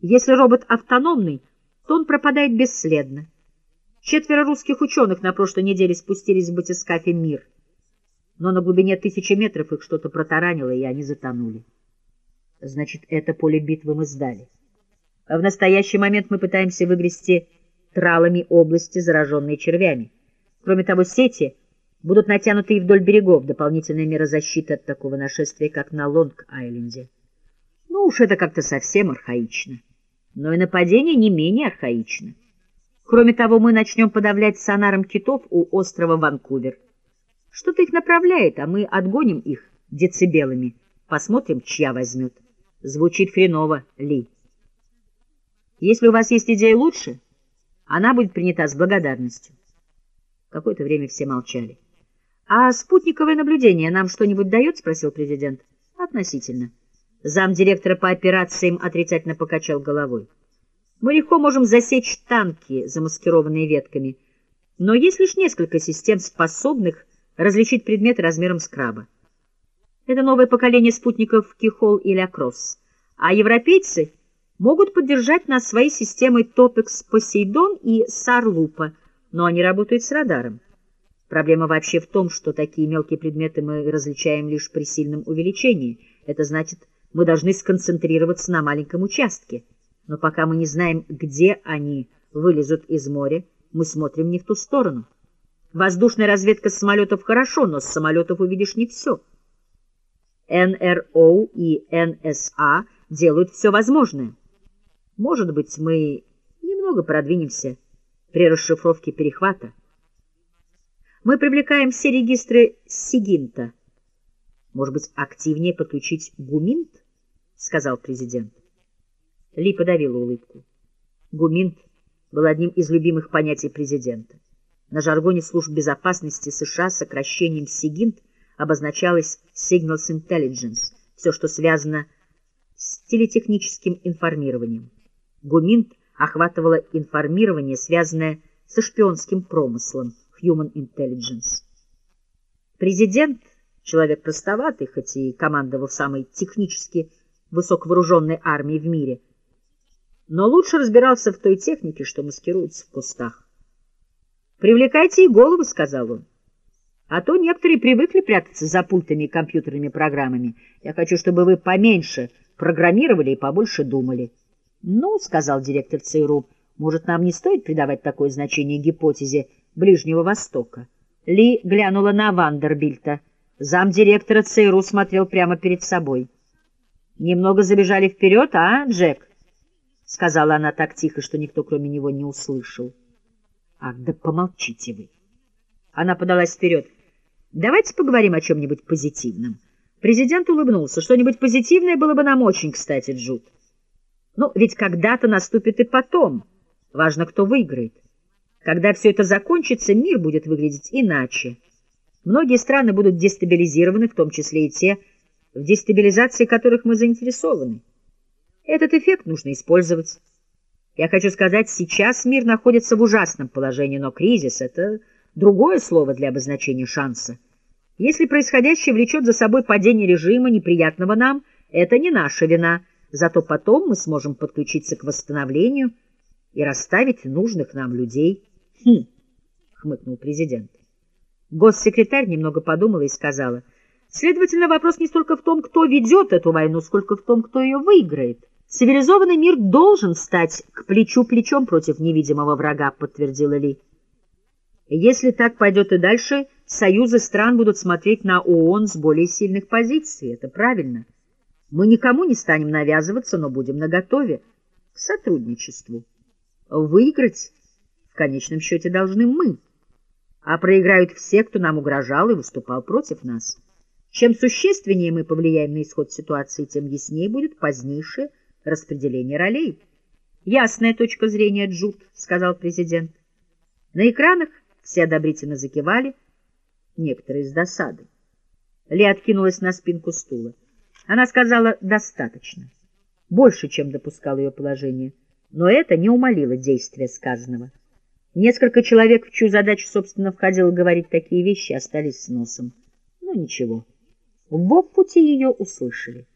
Если робот автономный, то он пропадает бесследно. Четверо русских ученых на прошлой неделе спустились в батискафе «Мир». Но на глубине тысячи метров их что-то протаранило, и они затонули. Значит, это поле битвы мы сдали. А в настоящий момент мы пытаемся выгрести тралами области, зараженные червями. Кроме того, сети будут натянуты и вдоль берегов, дополнительная мера защиты от такого нашествия, как на Лонг-Айленде. Ну уж это как-то совсем архаично. Но и нападение не менее архаично. Кроме того, мы начнем подавлять сонаром китов у острова Ванкувер. Что-то их направляет, а мы отгоним их децибелами. Посмотрим, чья возьмет. Звучит хреново, Ли. Если у вас есть идея лучше, она будет принята с благодарностью. Какое-то время все молчали. — А спутниковое наблюдение нам что-нибудь дает? — спросил президент. — Относительно. Замдиректора по операциям отрицательно покачал головой. Мы легко можем засечь танки, замаскированные ветками, но есть лишь несколько систем, способных различить предметы размером с краба. Это новое поколение спутников Кихол или Акрос, а европейцы могут поддержать нас своей системой Топекс Посейдон и Сарлупа, но они работают с радаром. Проблема вообще в том, что такие мелкие предметы мы различаем лишь при сильном увеличении. Это значит, мы должны сконцентрироваться на маленьком участке. Но пока мы не знаем, где они вылезут из моря, мы смотрим не в ту сторону. Воздушная разведка с самолетов хорошо, но с самолетов увидишь не все. НРО и НСА делают все возможное. Может быть, мы немного продвинемся при расшифровке перехвата. Мы привлекаем все регистры Сигинта. Может быть, активнее подключить Гуминт? — сказал президент. Ли подавила улыбку. Гуминт был одним из любимых понятий президента. На жаргоне служб безопасности США сокращением СИГИНТ обозначалось Signals Intelligence, все, что связано с телетехническим информированием. Гуминт охватывало информирование, связанное со шпионским промыслом Human Intelligence. Президент, человек простоватый, хоть и командовал самой технически высоковооруженной армией в мире, но лучше разбирался в той технике, что маскируется в кустах. «Привлекайте и головы», — сказал он. «А то некоторые привыкли прятаться за пультами и компьютерными программами. Я хочу, чтобы вы поменьше программировали и побольше думали». «Ну», — сказал директор ЦРУ, — «может, нам не стоит придавать такое значение гипотезе Ближнего Востока?» Ли глянула на Вандербильта. Замдиректора ЦРУ смотрел прямо перед собой. «Немного забежали вперед, а, Джек?» — сказала она так тихо, что никто, кроме него, не услышал. — Ах, да помолчите вы! Она подалась вперед. — Давайте поговорим о чем-нибудь позитивном. Президент улыбнулся. Что-нибудь позитивное было бы нам очень кстати, Джуд. Ну, ведь когда-то наступит и потом. Важно, кто выиграет. Когда все это закончится, мир будет выглядеть иначе. Многие страны будут дестабилизированы, в том числе и те, в дестабилизации которых мы заинтересованы. Этот эффект нужно использовать. Я хочу сказать, сейчас мир находится в ужасном положении, но кризис — это другое слово для обозначения шанса. Если происходящее влечет за собой падение режима, неприятного нам, это не наша вина, зато потом мы сможем подключиться к восстановлению и расставить нужных нам людей. Хм, — хмыкнул президент. Госсекретарь немного подумала и сказала, следовательно, вопрос не столько в том, кто ведет эту войну, сколько в том, кто ее выиграет. Цивилизованный мир должен стать к плечу плечом против невидимого врага, подтвердила Ли. Если так пойдет и дальше, союзы стран будут смотреть на ООН с более сильных позиций. Это правильно. Мы никому не станем навязываться, но будем наготове к сотрудничеству. Выиграть в конечном счете должны мы, а проиграют все, кто нам угрожал и выступал против нас. Чем существеннее мы повлияем на исход ситуации, тем яснее будет позднейшее распределение ролей. «Ясная точка зрения, Джуд», — сказал президент. На экранах все одобрительно закивали, некоторые с досадой. Ли откинулась на спинку стула. Она сказала «достаточно», больше, чем допускал ее положение, но это не умолило действия сказанного. Несколько человек, в чью задачу, собственно, входило говорить такие вещи, остались с носом. Ну, ничего. В пути ее услышали.